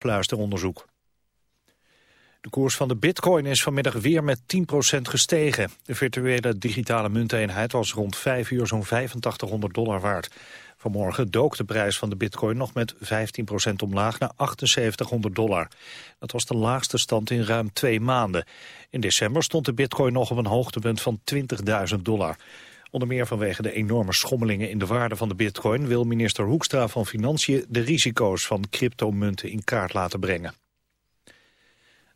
pluisteronderzoek. De koers van de bitcoin is vanmiddag weer met 10% gestegen. De virtuele digitale munteenheid was rond 5 uur zo'n 8500 dollar waard. Vanmorgen dook de prijs van de bitcoin nog met 15% omlaag naar 7800 dollar. Dat was de laagste stand in ruim twee maanden. In december stond de bitcoin nog op een hoogtepunt van 20.000 dollar. Onder meer vanwege de enorme schommelingen in de waarde van de bitcoin... wil minister Hoekstra van Financiën de risico's van cryptomunten in kaart laten brengen.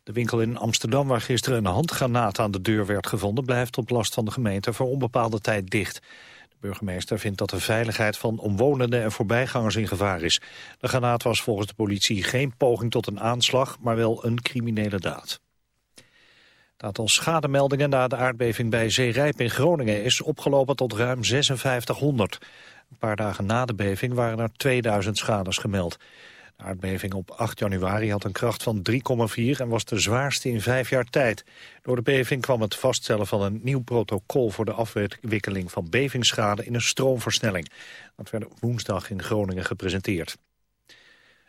De winkel in Amsterdam waar gisteren een handgranaat aan de deur werd gevonden... blijft op last van de gemeente voor onbepaalde tijd dicht. De burgemeester vindt dat de veiligheid van omwonenden en voorbijgangers in gevaar is. De granaat was volgens de politie geen poging tot een aanslag, maar wel een criminele daad. Het aantal schademeldingen na de aardbeving bij Zeerijp in Groningen is opgelopen tot ruim 5600. Een paar dagen na de beving waren er 2000 schades gemeld. De aardbeving op 8 januari had een kracht van 3,4 en was de zwaarste in vijf jaar tijd. Door de beving kwam het vaststellen van een nieuw protocol voor de afwikkeling van bevingsschade in een stroomversnelling. Dat werd woensdag in Groningen gepresenteerd.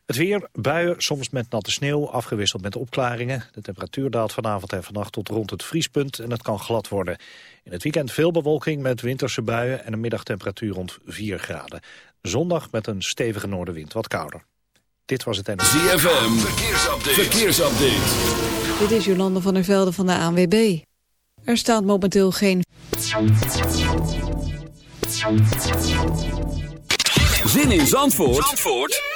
Het weer, buien, soms met natte sneeuw, afgewisseld met opklaringen. De temperatuur daalt vanavond en vannacht tot rond het vriespunt en het kan glad worden. In het weekend veel bewolking met winterse buien en een middagtemperatuur rond 4 graden. Zondag met een stevige noordenwind, wat kouder. Dit was het NLV. ZFM, verkeersupdate. verkeersupdate. Dit is Jolande van der Velde van de ANWB. Er staat momenteel geen... Zin in Zandvoort, Zandvoort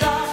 A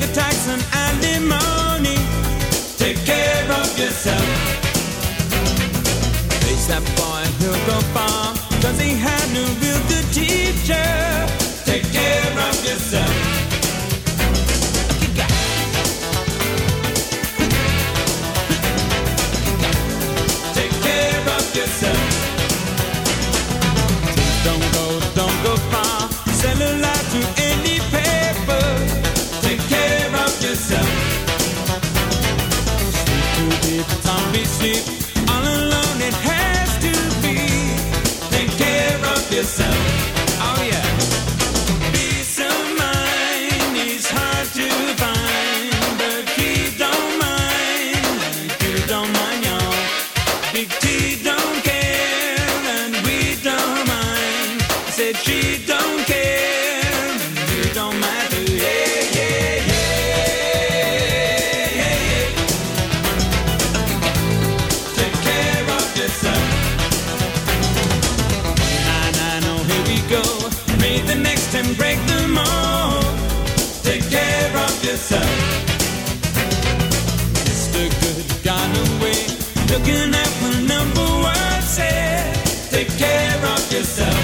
the tax and alimony. Take care of yourself. Face that boy, he'll go far, cause he had no real good teacher. keep yourself.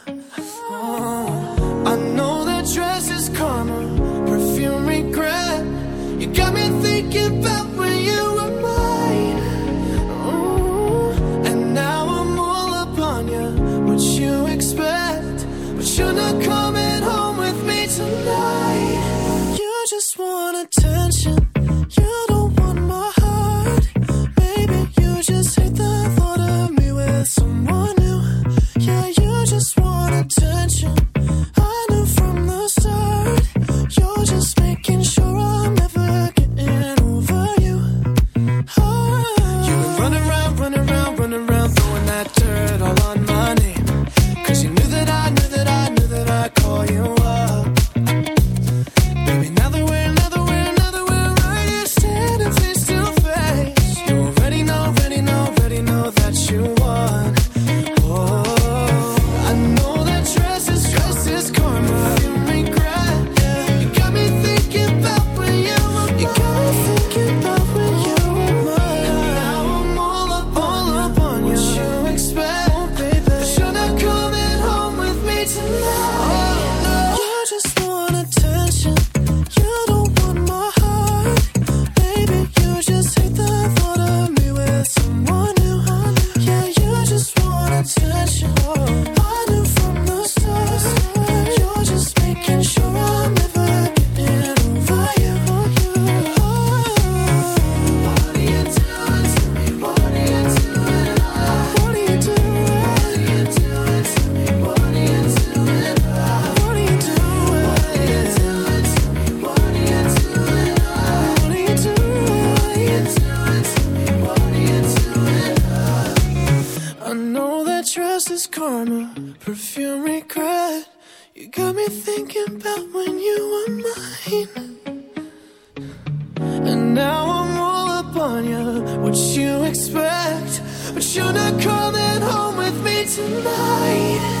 dress is karma, perfume regret. You got me thinking about when you were mine. Ooh, and now I'm all upon you, what you expect. But you're not coming home with me tonight. You just wanna turn. You're have coming home with me tonight.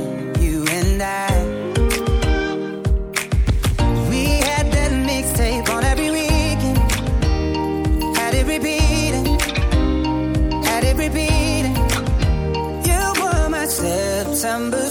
December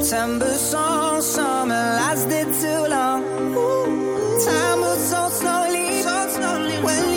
the summer song slowly, so slowly. When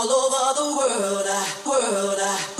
all over the world, world,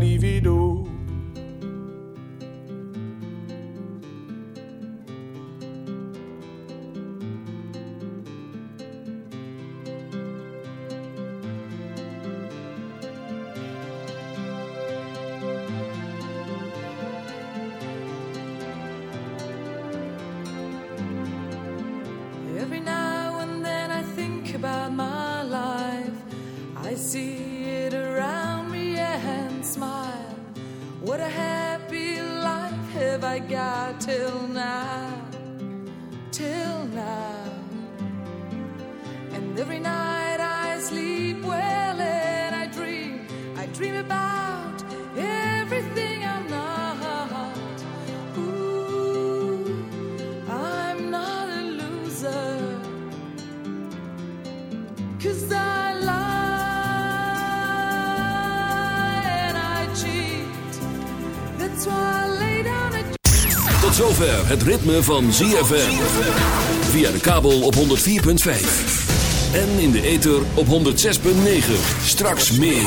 All. Het ritme van ZFM. Via de kabel op 104.5. En in de ether op 106.9. Straks meer.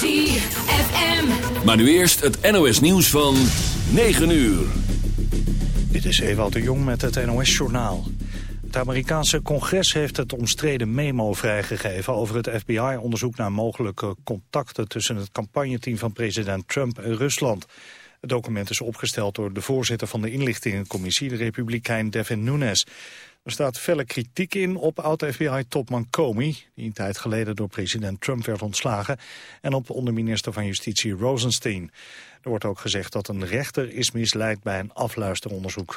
ZFM. Maar nu eerst het NOS nieuws van 9 uur. Dit is Ewald de Jong met het NOS-journaal. Het Amerikaanse congres heeft het omstreden memo vrijgegeven... over het FBI-onderzoek naar mogelijke contacten... tussen het campagneteam van president Trump en Rusland. Het document is opgesteld door de voorzitter van de inlichtingencommissie... de republikein Devin Nunes. Er staat felle kritiek in op oud-FBI-topman Comey... die een tijd geleden door president Trump werd ontslagen... en op onderminister van Justitie Rosenstein. Er wordt ook gezegd dat een rechter is misleid bij een afluisteronderzoek.